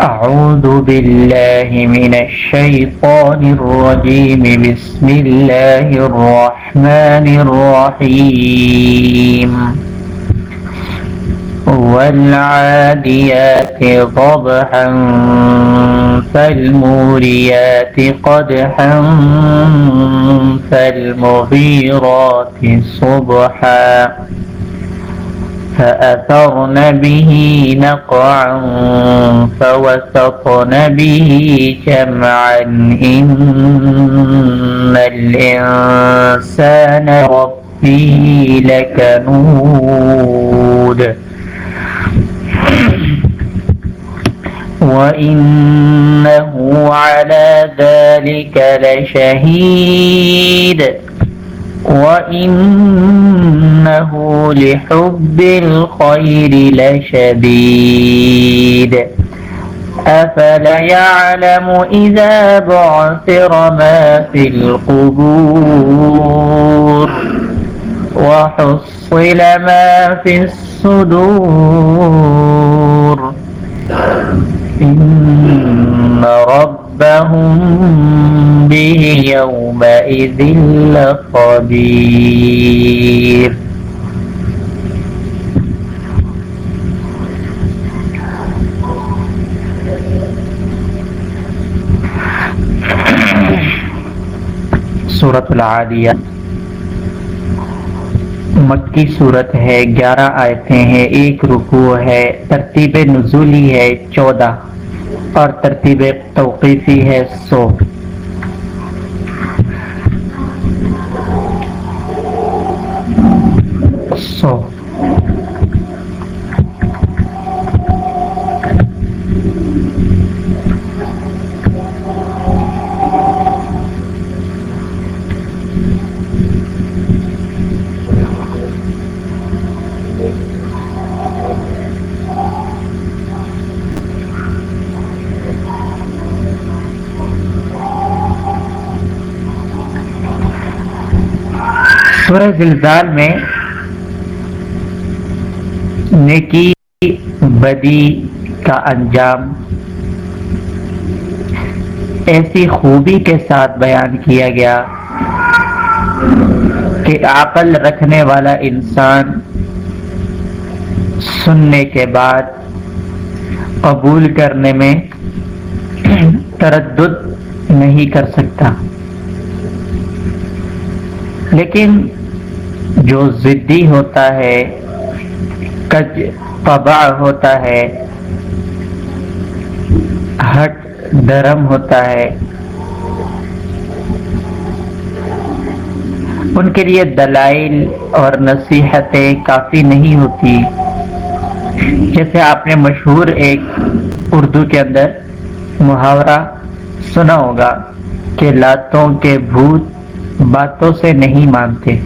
أعوذ بالله من الشيطان الرجيم. بسم الله الرحمن الرحيم. والعاديات ضبحا، فالموريات قدحا، فالمغيرات صبحا. فأثرن به نقعا فوسطن به جمعا إن الإنسان ربه لكنود وإنه على ذلك لشهيد وإنه لحب الخير لشديد أفلا يعلم إذا بعثر ما في القبور وحصل ما في الصدور إن ربهم به يومئذ لخبير. سورت العالیہ مکی صورت ہے، گیارہ آیتیں ہیں، ایک رکوع ہے، ترتیب نزولی ہے، چودہ۔ اور ترتیب توقیفی ہے سو سو سورہ زلزال میں نیکی بدی کا انجام ایسی خوبی کے ساتھ بیان کیا گیا کہ عقل رکھنے والا انسان سننے کے بعد قبول کرنے میں تردد نہیں کر سکتا۔ لیکن جو ضدی ہوتا ہے کج پبا ہوتا ہے، ہٹ درم ہوتا ہے۔ ان کے لیے دلائل اور نصیحتیں کافی نہیں ہوتی۔ جیسے آپ نے مشہور ایک اردو کے اندر محاورہ سنا ہوگا کہ لاتوں کے بھوت باتوں سے نہیں مانتے۔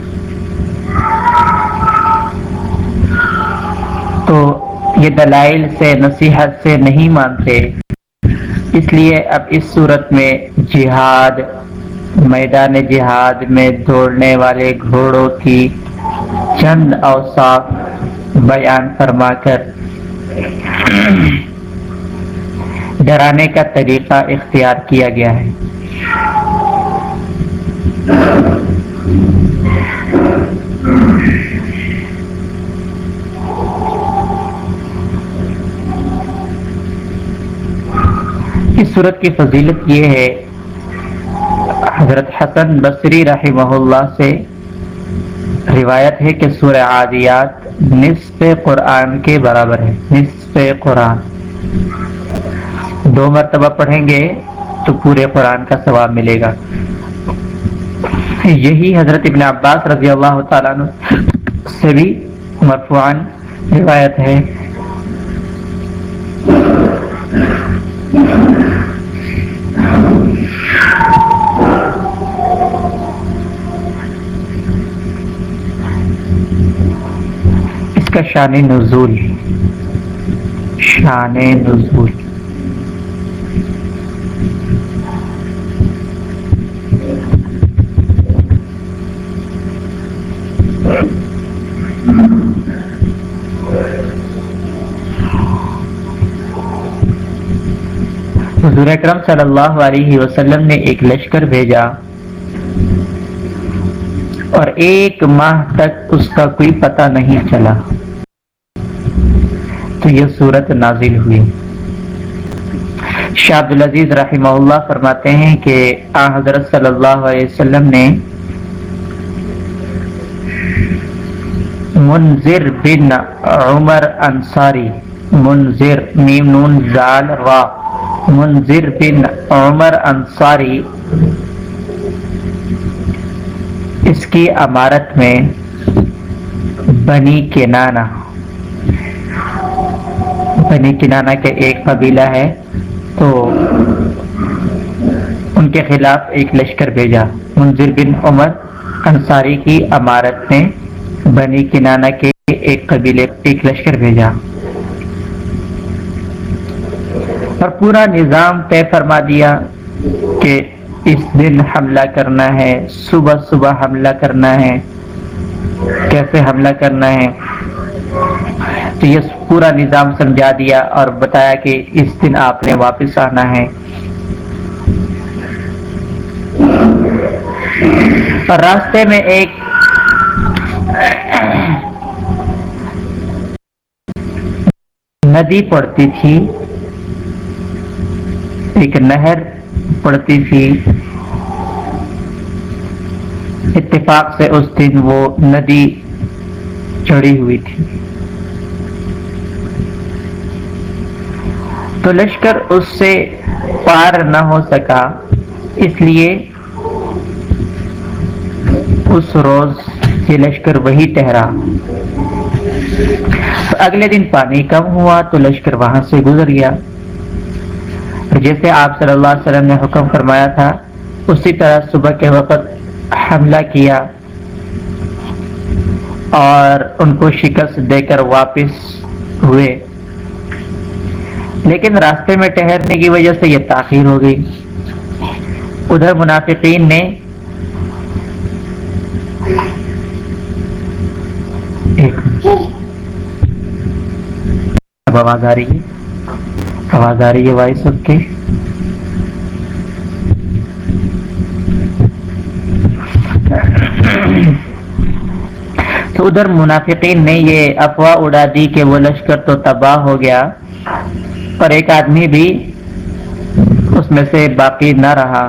تو یہ دلائل سے، نصیحت سے نہیں مانتے۔ اس لیے اب اس صورت میں جہاد، میدان جہاد میں دوڑنے والے گھوڑوں کی چند اوصاف بیان فرما کر ڈرانے کا طریقہ اختیار کیا گیا ہے۔ اس صورت کی فضیلت یہ ہے، حضرت حسن بصری رحمہ اللہ سے روایت ہے کہ سورہ عادیات نصف قرآن کے برابر ہے، نصف قرآن۔ دو مرتبہ پڑھیں گے تو پورے قرآن کا ثواب ملے گا۔ یہی حضرت ابن عباس رضی اللہ تعالیٰ عنہ سے بھی مرفوعان روایت ہے۔ اس کا شان نزول شان نزول۔ حضور اکرم صلی اللہ علیہ وسلم نے ایک لشکر بھیجا اور ایک ماہ تک اس کا کوئی پتہ نہیں چلا۔ تو یہ صورت نازل ہوئی۔ شاہ عبدالعزیز رحمہ اللہ فرماتے ہیں کہ آ حضرت صلی اللہ علیہ وسلم نے منظر بن عمر انصاری منظر میم نون زال را منظر بن عمر انصاری۔ اس کی عمارت میں بنی کنانا۔ بنی کنانا کے ایک قبیلہ ہے، تو ان کے خلاف ایک لشکر بھیجا۔ منظر بن عمر انصاری کی عمارت میں بنی کنانا کے ایک قبیلے ایک لشکر بھیجا۔ اور پورا نظام طے فرما دیا کہ اس دن حملہ کرنا ہے، صبح صبح حملہ کرنا ہے۔ کیسے حملہ کرنا ہے؟ تو یہ پورا نظام سمجھا دیا اور بتایا کہ اس دن آپ نے واپس آنا ہے۔ اور راستے میں ایک ندی پڑتی تھی۔ ایک نہر پڑتی تھی۔ اتفاق سے اس دن وہ ندی چڑھی ہوئی تھی۔ تو لشکر اس سے پار نہ ہو سکا، اس لیے اس روز یہ لشکر وہی ٹہرا اگلے دن پانی کم ہوا تو لشکر وہاں سے گزر گیا۔ جیسے آپ صلی اللہ علیہ وسلم نے حکم فرمایا تھا، اسی طرح صبح کے وقت حملہ کیا اور ان کو شکست دے کر واپس ہوئے۔ لیکن راستے میں ٹہرنے کی وجہ سے یہ تاخیر ہو گئی۔ ادھر منافقین نے آواز آ رہی ہے۔ آواز آ رہی ہے وائس سب کے تو ادھر منافقین نے یہ افواہ اڑا دی کہ وہ لشکر تو تباہ ہو گیا اور ایک آدمی بھی اس میں سے باقی نہ رہا۔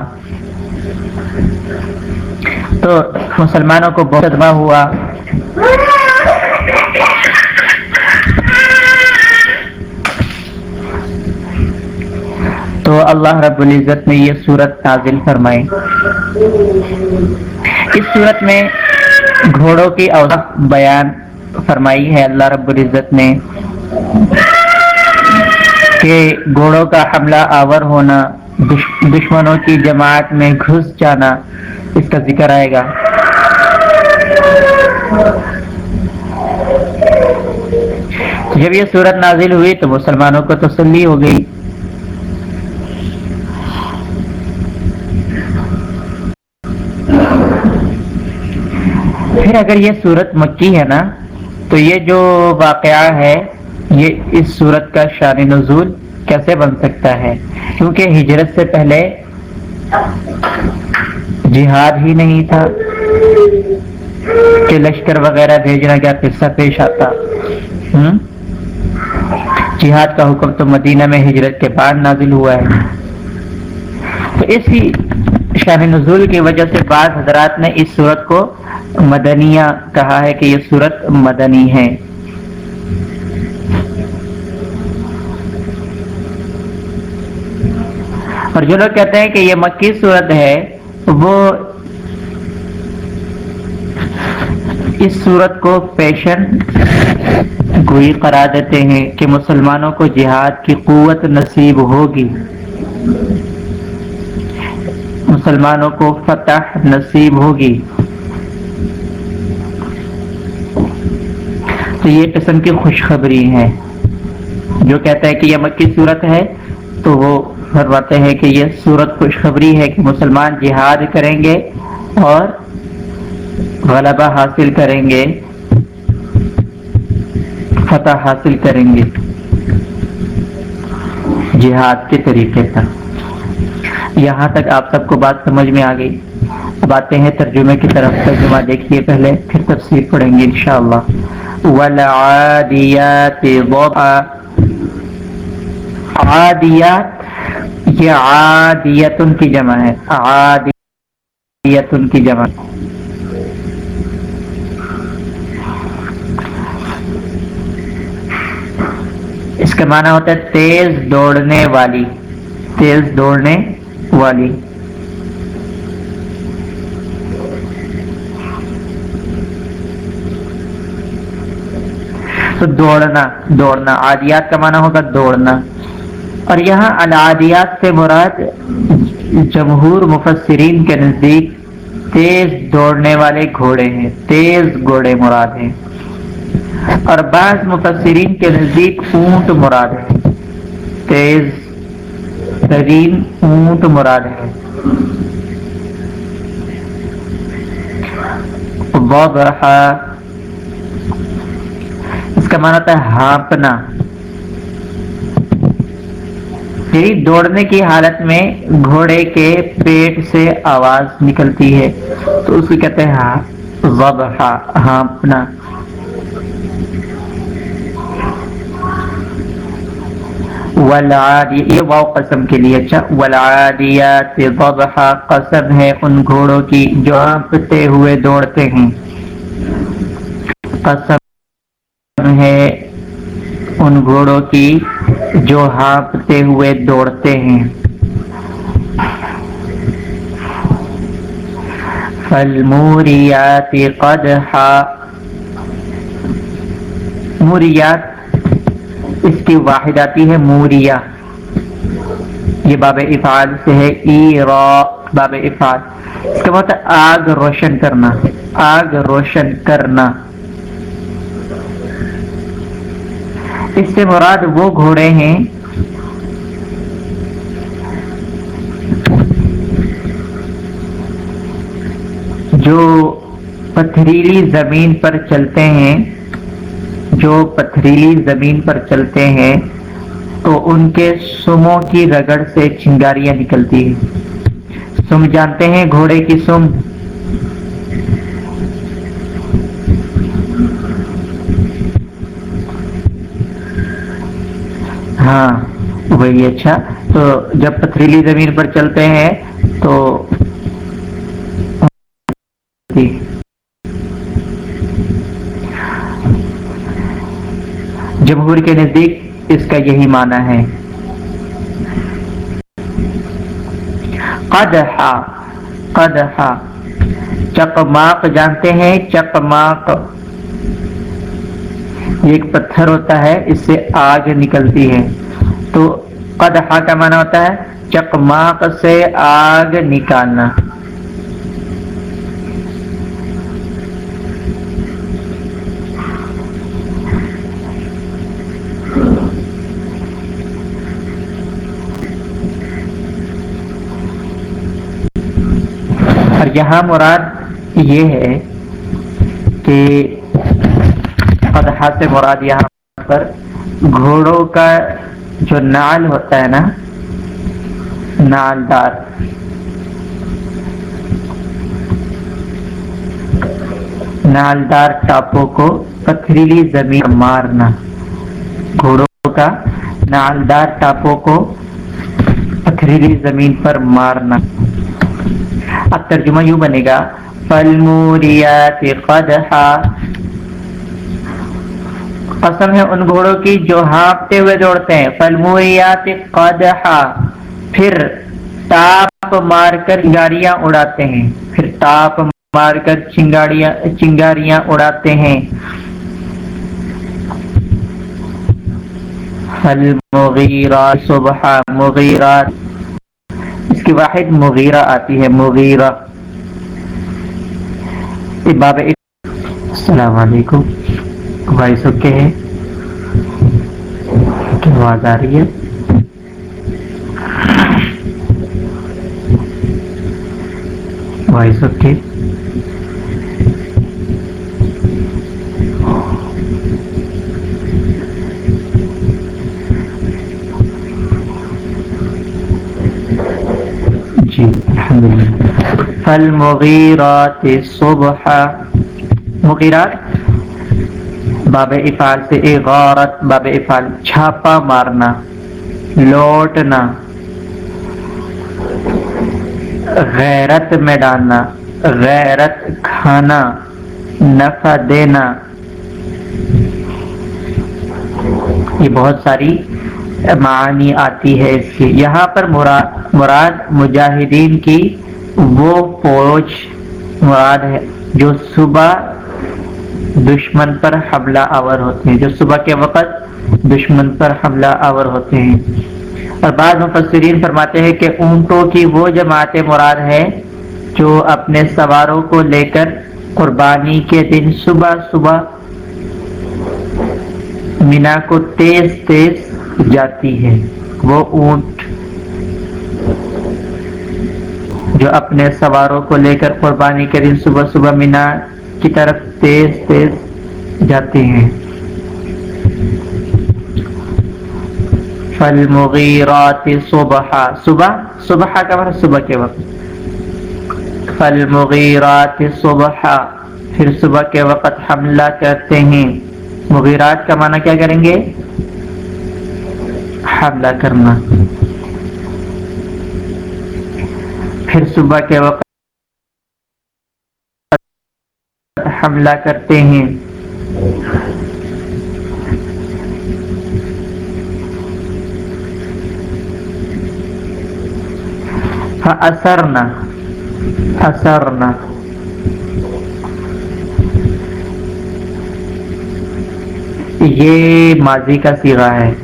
تو مسلمانوں کو بہت صدمہ ہوا۔ تو اللہ رب العزت نے یہ صورت نازل فرمائی۔ اس صورت میں گھوڑوں کی اوسط بیان فرمائی ہے۔ اللہ رب العزت نے کہ گھوڑوں کا حملہ آور ہونا دشمنوں کی جماعت میں گھس جانا، اس کا ذکر آئے گا۔ جب یہ صورت نازل ہوئی تو مسلمانوں کو تسلی ہو گئی۔ پھر اگر یہ صورت مکی ہے نا، تو یہ جو واقعہ ہے، یہ اس صورت کا شان نزول کیسے بن سکتا ہے؟ کیونکہ ہجرت سے پہلے جہاد ہی نہیں تھا، کہ لشکر وغیرہ بھیجنا کیا قصہ پیش آتا؟ جہاد کا حکم تو مدینہ میں ہجرت کے بعد نازل ہوا ہے۔ تو اسی شان نزول کی وجہ سے بعض حضرات نے اس صورت کو مدنیہ کہا ہے کہ یہ صورت مدنی ہے۔ اور جو لوگ کہتے ہیں کہ یہ مکی صورت ہے، وہ اس صورت کو پیشن گوئی قرار دیتے ہیں کہ مسلمانوں کو جہاد کی قوت نصیب ہوگی۔ مسلمانوں کو فتح نصیب ہوگی۔ تو یہ قسم کی خوشخبری ہے جو کہتا ہے کہ یہ مکی صورت ہے، تو وہ فرماتے ہیں کہ یہ صورت خوشخبری ہے کہ مسلمان جہاد کریں گے اور غلبہ حاصل کریں گے، فتح حاصل کریں گے۔ جہاد کے طریقے پر۔ یہاں تک آپ سب کو بات سمجھ میں آ گئی۔ اب آتے ہیں ترجمے کی طرف، ترجمہ دیکھیے پہلے، پھر تفسیر پڑھیں گے انشاءاللہ۔ والعادیات ضبعا. عادیات یہ عادیتن کی جمع ہے. عادیتن کی جمع. اس کا معنی ہوتا ہے تیز دوڑنے والی. تیز دوڑنے والی. تو دوڑنا دوڑنا۔ عادیات کا معنی ہوگا دوڑنا۔ اور یہاں العادیات سے مراد جمہور مفسرین کے نزدیک تیز دوڑنے والے گھوڑے ہیں، تیز گھوڑے مراد ہیں۔ اور بعض مفسرین کے نزدیک اونٹ مراد ہے تیز، ترین اونٹ مراد ہے اس کا مانا ہے ہانپنا؟ یہی دوڑنے کی حالت میں گھوڑے کے پیٹ سے آواز نکلتی ہے، تو اس کو کہتے ہیں ہانپنا۔ یہ واؤ قسم کے لیے اچھا۔ ولادیات ضبحا قسم ہے ان گھوڑوں کی جو ہانپتے ہوئے دوڑتے ہیں۔ قسم ہے ان گھوڑوں کی جو ہانپتے ہوئے دوڑتے ہیں۔ فالموریات قدحا۔ موریات اس کی واحد آتی ہے، موریا۔ یہ باب افعال سے ہے ای را باب افعال۔ اس کا مطلب آگ روشن کرنا، آگ روشن کرنا۔ اس سے مراد وہ گھوڑے ہیں جو پتھریلی زمین پر چلتے ہیں، جو پتھریلی زمین پر چلتے ہیں، تو ان کے سموں کی رگڑ سے چنگاریاں نکلتی ہیں۔ سم جانتے ہیں گھوڑے کی سم؟ ہاں وہی اچھا۔ تو جب پتھریلی زمین پر چلتے ہیں، تو جمہور کے نزدیک اس کا یہی معنی ہے۔ قدحا قدحا چکماق جانتے ہیں چکماق ایک پتھر ہوتا ہے، اس سے آگ نکلتی ہے۔ تو قدحا کا معنی ہوتا ہے، چکماق سے آگ نکالنا۔ یہاں مراد یہ ہے کہ قدحہ سے مراد یہاں پر گھوڑوں کا جو نال ہوتا ہے نا نالدار نالدار ٹاپوں کو پتھریلی زمین مارنا۔ گھوڑوں کا نالدار ٹاپوں کو پتھریلی زمین پر مارنا۔ اب ترجمہ یوں بنے گا فلموریات قدحا۔ قسم ہے ان گھوڑوں کی جو ہانپتے ہوئے دوڑتے ہیں۔ فلموریات قدحا۔ پھر ٹاپ مار کر چنگاریاں اڑاتے ہیں۔ پھر ٹاپ مار کر چنگاریاں چنگاریاں اڑاتے ہیں۔ المغیرات صبح مغیرات اس کی واحد مغیرہ آتی ہے۔ مغیرہ۔ باب السلام علیکم۔ بھائی سب کے ہیں۔ آواز آ رہی ہے؟ بھائی سب کے۔ جی، الحمد للہ فل مغیرات صبح مغیرات؟ باب افعال سے اغارت باب افعال چھاپا مارنا، لوٹنا، غیرت میں ڈالنا، غیرت کھانا، نفع دینا۔ یہ بہت ساری معانی آتی ہے اس کی۔ یہاں پر مراد مراد مجاہدین کی وہ فوج مراد ہے جو صبح دشمن پر حملہ آور ہوتے ہیں۔ جو صبح کے وقت دشمن پر حملہ آور ہوتے ہیں۔ اور بعض مفسرین فرماتے ہیں کہ اونٹوں کی وہ جماعت مراد ہے جو اپنے سواروں کو لے کر قربانی کے دن صبح صبح مینا کو تیز تیز جاتی ہے۔ وہ اونٹ جو اپنے سواروں کو لے کر قربانی کے دن صبح صبح مینا کی طرف تیز تیز جاتے ہیں۔ فل مغیرات صبح۔ صبح؟ صبح کا مطلب صبح کے وقت۔ فل مغیرات صبح۔ پھر صبح کے وقت حملہ کرتے ہیں۔ مغیرات کا معنی کیا کریں گے؟ حملہ کرنا۔ پھر صبح کے وقت حملہ کرتے ہیں۔ اثرنا اثرنا یہ ماضی کا سیگا ہے۔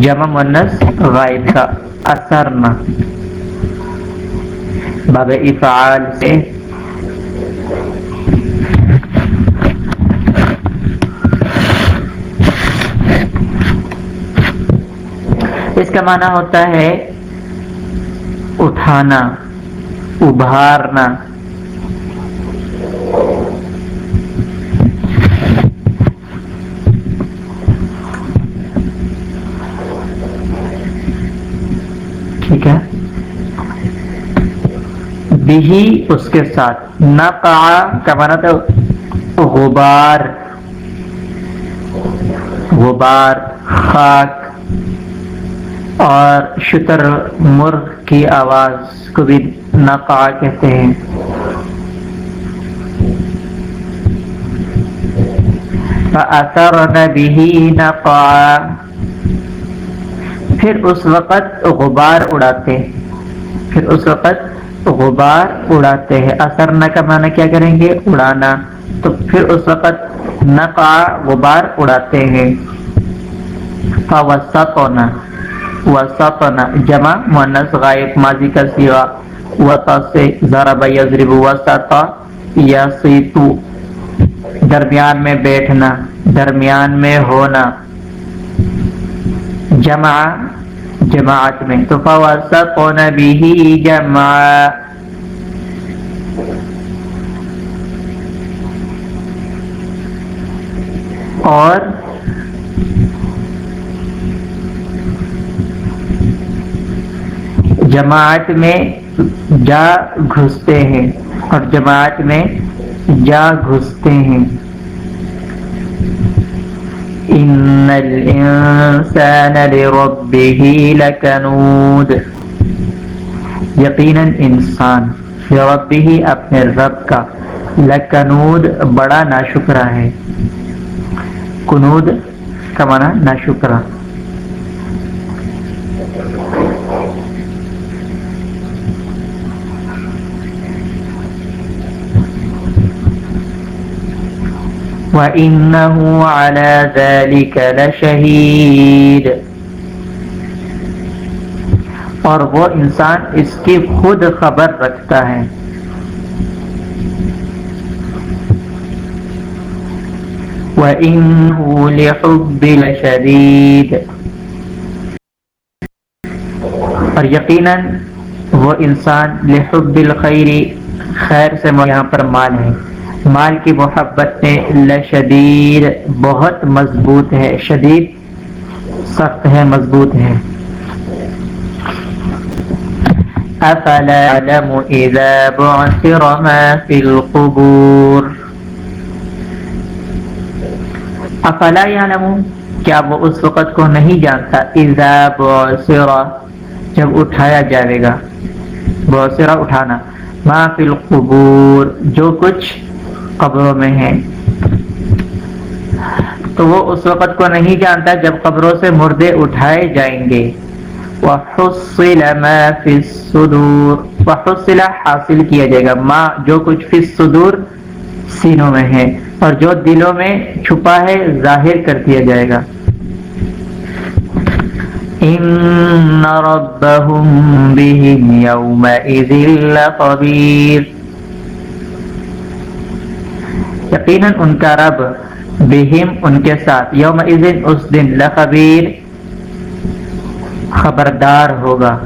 جمع منس غائب کا۔ اثرنا۔ باب افعال سے۔ اس کا معنی ہوتا ہے اٹھانا ابھارنا ٹھیک ہے بھی اس کے ساتھ۔ نہ کا مانا تھا غبار۔ غبار، خاک اور شتر مرغ کی آواز کو بھی نقا کہتے ہیں۔ اثر بھی نقا پھر اس وقت غبار اڑاتے۔ پھر اس وقت غبار اڑاتے ہیں۔ اثر نہ کا معنی کیا کریں گے؟ اڑانا۔ تو پھر اس وقت نقا غبار اڑاتے ہیں۔ فوسطنا۔ وسطنا۔ جمع مؤنث غائب۔ ماضی کا سیغہ وسط سے ضرب یضرب وسط۔ یسیتو درمیان میں بیٹھنا۔ درمیان میں ہونا۔ جمع جماعت میں تو فوسطنا به جمع۔ اور جماعت میں جا گھستے ہیں، اور جماعت میں جا گھستے ہیں۔ ان الانسان لربه لکنود یقیناً انسان لربه اپنے رب کا لکنود بڑا ناشکرہ ہے۔ کنود کا معنی ناشکرہ۔ وَإِنَّهُ عَلَى ذَلِكَ لَشَهِيدٌ۔ اور وہ انسان اس کی خود خبر رکھتا ہے۔ وَإِنَّهُ لِحُبِّ لَشَدِيدٌ۔ اور یقیناً وہ انسان لحب الخیر خیر سے یہاں پر مال ہے۔ مال کی محبت میں لشدید، بہت مضبوط ہے شدید، سخت ہے مضبوط ہے افلا يعلم اذا بعثر ما في القبور؟ افلا يعلم کیا وہ اس وقت کو نہیں جانتا؟ اذا بعثر، جب اٹھایا جائے گا۔ بعثر اٹھانا۔ ما فی القبور، جو کچھ قبروں میں ہے تو وہ اس وقت کو نہیں جانتا جب قبروں سے مردے اٹھائے جائیں گے۔ وحصل ما فی الصدور، وحصل حاصل کیا جائے گا۔ ما جو کچھ فی الصدور سینوں میں ہے اور جو دلوں میں چھپا ہے ظاہر کر دیا جائے گا۔ ان ربهم بهم يومئذ لخبير یقیناً ان کا رب بہم ان کے ساتھ یوم اس دن لخبیر خبردار ہوگا۔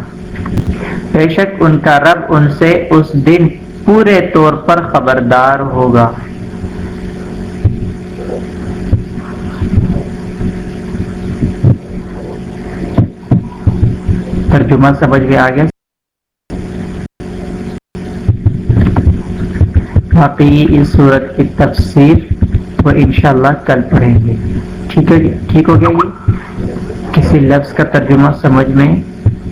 بے شک ان کا رب ان سے اس دن پورے طور پر خبردار ہوگا۔ ترجمہ سمجھ میں آ گیا؟ باقی اس صورت کی تفسیر وہ انشاءاللہ کل پڑھیں گے۔ ٹھیک ہے جی؟ ٹھیک ہو گیا یہ کسی لفظ کا ترجمہ سمجھ میں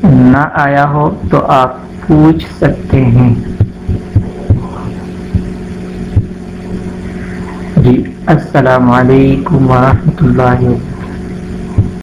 نہ آیا ہو تو آپ پوچھ سکتے ہیں۔ جی السلام علیکم ورحمۃ اللہ وبرکاتہ۔